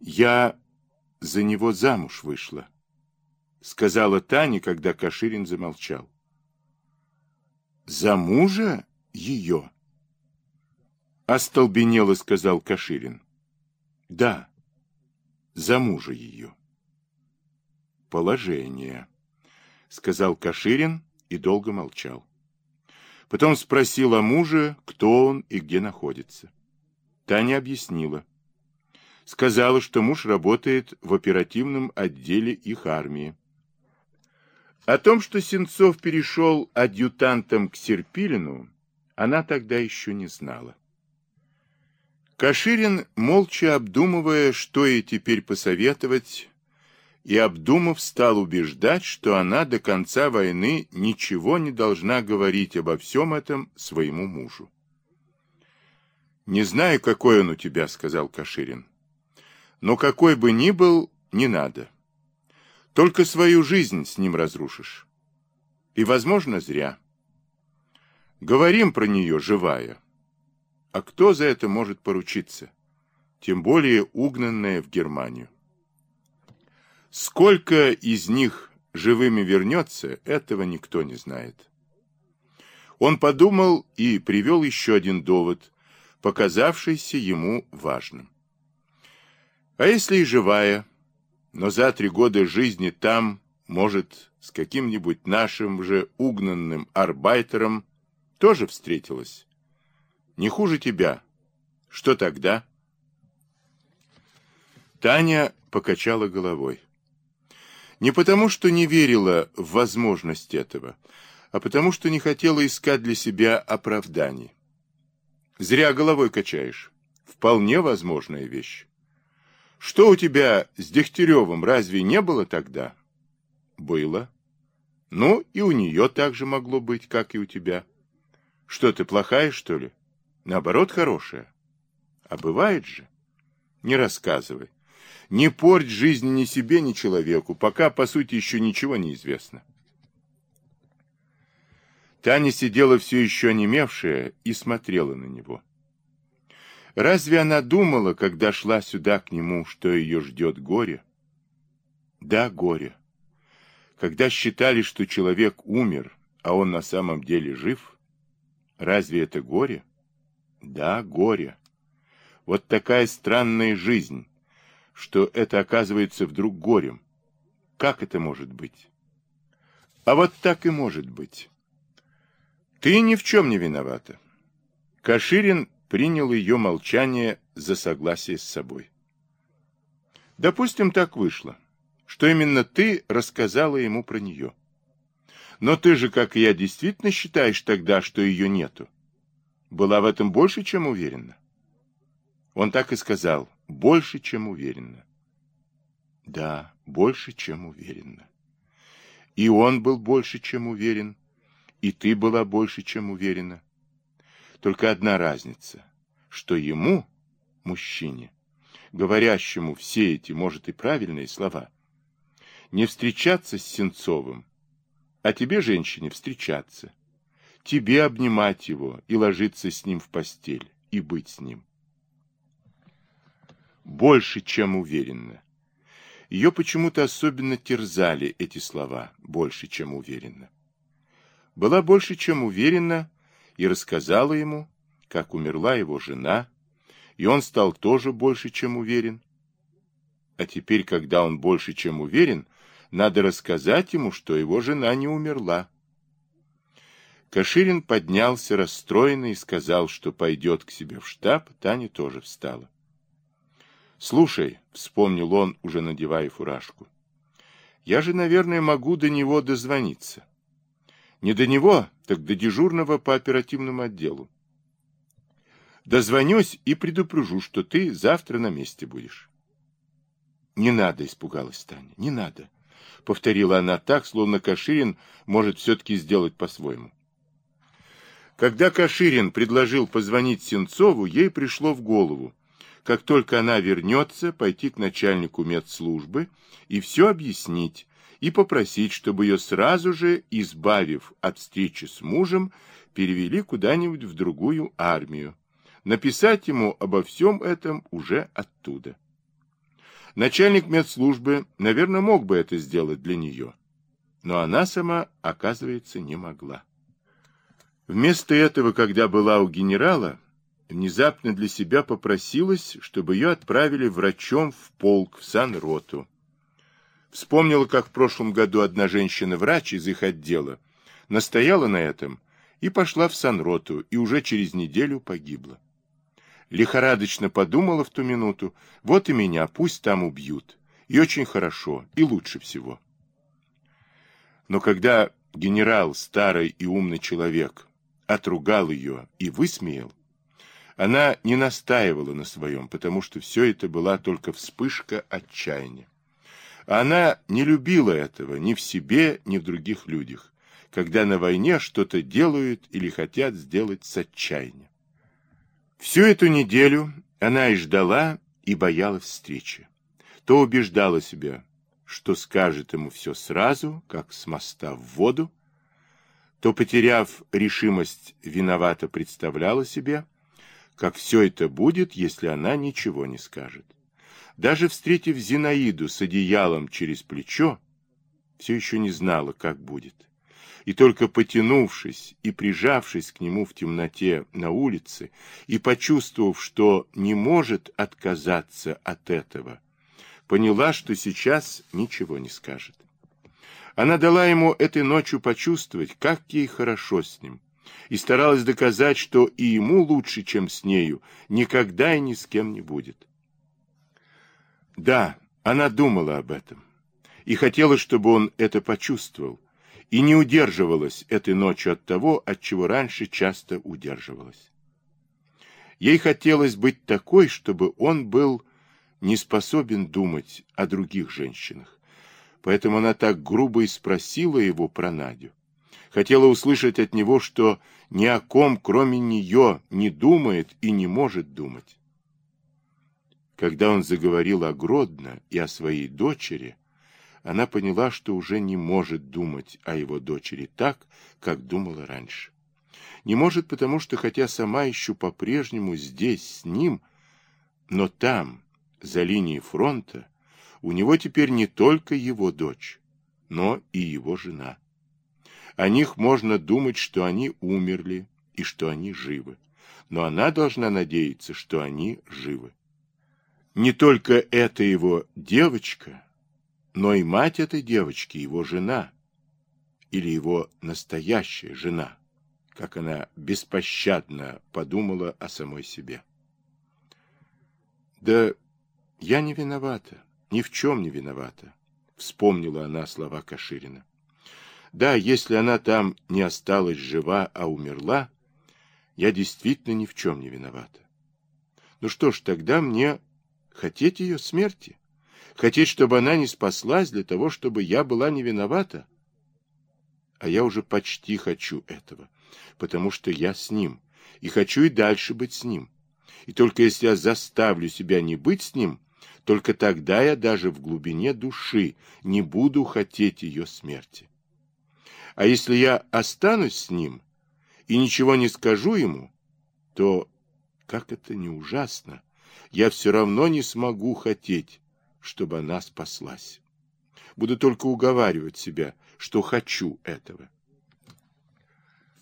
Я за него замуж вышла, сказала Таня, когда Каширин замолчал. За мужа ее? Остолбенело, сказал Каширин. Да, за мужа ее. Положение, сказал Каширин и долго молчал. Потом спросил о муже, кто он и где находится. Таня объяснила. Сказала, что муж работает в оперативном отделе их армии. О том, что Сенцов перешел адъютантом к Серпилину, она тогда еще не знала. Каширин, молча обдумывая, что ей теперь посоветовать, и, обдумав, стал убеждать, что она до конца войны ничего не должна говорить обо всем этом своему мужу. «Не знаю, какой он у тебя», — сказал Каширин. «Но какой бы ни был, не надо. Только свою жизнь с ним разрушишь. И, возможно, зря. Говорим про нее живая». А кто за это может поручиться? Тем более угнанная в Германию. Сколько из них живыми вернется, этого никто не знает. Он подумал и привел еще один довод, показавшийся ему важным. А если и живая, но за три года жизни там, может, с каким-нибудь нашим же угнанным арбайтером тоже встретилась? Не хуже тебя. Что тогда? Таня покачала головой. Не потому, что не верила в возможность этого, а потому, что не хотела искать для себя оправданий. Зря головой качаешь. Вполне возможная вещь. Что у тебя с Дегтяревым разве не было тогда? Было. Ну, и у нее так же могло быть, как и у тебя. Что ты, плохая, что ли? Наоборот, хорошая. А бывает же. Не рассказывай. Не порть жизни ни себе, ни человеку, пока, по сути, еще ничего не известно. Таня сидела все еще онемевшая и смотрела на него. Разве она думала, когда шла сюда к нему, что ее ждет горе? Да, горе. Когда считали, что человек умер, а он на самом деле жив, разве это горе? Да, горе. Вот такая странная жизнь, что это оказывается вдруг горем. Как это может быть? А вот так и может быть. Ты ни в чем не виновата. Каширин принял ее молчание за согласие с собой. Допустим, так вышло, что именно ты рассказала ему про нее. Но ты же, как и я, действительно считаешь тогда, что ее нету была в этом больше, чем уверена. Он так и сказал, больше, чем уверенно. Да, больше, чем уверенно. И он был больше, чем уверен, и ты была больше, чем уверена. Только одна разница, что ему, мужчине, говорящему все эти, может, и правильные слова, не встречаться с Сенцовым, а тебе, женщине, встречаться тебе обнимать его и ложиться с ним в постель, и быть с ним. Больше, чем уверенно. Ее почему-то особенно терзали эти слова, больше, чем уверенно. Была больше, чем уверена, и рассказала ему, как умерла его жена, и он стал тоже больше, чем уверен. А теперь, когда он больше, чем уверен, надо рассказать ему, что его жена не умерла, Каширин поднялся расстроенный и сказал, что пойдет к себе в штаб. Таня тоже встала. «Слушай», — вспомнил он, уже надевая фуражку, — «я же, наверное, могу до него дозвониться. Не до него, так до дежурного по оперативному отделу. Дозвонюсь и предупрежу, что ты завтра на месте будешь». «Не надо», — испугалась Таня, — «не надо», — повторила она так, словно Каширин может все-таки сделать по-своему. Когда Каширин предложил позвонить Сенцову, ей пришло в голову, как только она вернется, пойти к начальнику медслужбы и все объяснить, и попросить, чтобы ее сразу же, избавив от встречи с мужем, перевели куда-нибудь в другую армию, написать ему обо всем этом уже оттуда. Начальник медслужбы, наверное, мог бы это сделать для нее. Но она сама, оказывается, не могла. Вместо этого, когда была у генерала, внезапно для себя попросилась, чтобы ее отправили врачом в полк, в санроту. Вспомнила, как в прошлом году одна женщина-врач из их отдела настояла на этом и пошла в санроту, и уже через неделю погибла. Лихорадочно подумала в ту минуту, вот и меня, пусть там убьют. И очень хорошо, и лучше всего. Но когда генерал, старый и умный человек, отругал ее и высмеял, она не настаивала на своем, потому что все это была только вспышка отчаяния. Она не любила этого ни в себе, ни в других людях, когда на войне что-то делают или хотят сделать с отчаянием. Всю эту неделю она и ждала, и боялась встречи. То убеждала себя, что скажет ему все сразу, как с моста в воду, то, потеряв решимость, виновато представляла себе, как все это будет, если она ничего не скажет. Даже встретив Зинаиду с одеялом через плечо, все еще не знала, как будет и только потянувшись и прижавшись к нему в темноте на улице, и почувствовав, что не может отказаться от этого, поняла, что сейчас ничего не скажет. Она дала ему этой ночью почувствовать, как ей хорошо с ним, и старалась доказать, что и ему лучше, чем с нею, никогда и ни с кем не будет. Да, она думала об этом, и хотела, чтобы он это почувствовал, и не удерживалась этой ночью от того, от чего раньше часто удерживалась. Ей хотелось быть такой, чтобы он был не способен думать о других женщинах. Поэтому она так грубо и спросила его про Надю. Хотела услышать от него, что ни о ком, кроме нее, не думает и не может думать. Когда он заговорил о Гродно и о своей дочери, она поняла, что уже не может думать о его дочери так, как думала раньше. Не может, потому что, хотя сама еще по-прежнему здесь с ним, но там, за линией фронта, у него теперь не только его дочь, но и его жена. О них можно думать, что они умерли и что они живы, но она должна надеяться, что они живы. Не только эта его девочка, но и мать этой девочки, его жена, или его настоящая жена, как она беспощадно подумала о самой себе. Да я не виновата, ни в чем не виновата, вспомнила она слова Каширина. Да, если она там не осталась жива, а умерла, я действительно ни в чем не виновата. Ну что ж, тогда мне хотеть ее смерти? Хотеть, чтобы она не спаслась для того, чтобы я была не виновата? А я уже почти хочу этого, потому что я с ним, и хочу и дальше быть с ним. И только если я заставлю себя не быть с ним, только тогда я даже в глубине души не буду хотеть ее смерти. А если я останусь с ним и ничего не скажу ему, то, как это не ужасно, я все равно не смогу хотеть, чтобы она спаслась. Буду только уговаривать себя, что хочу этого.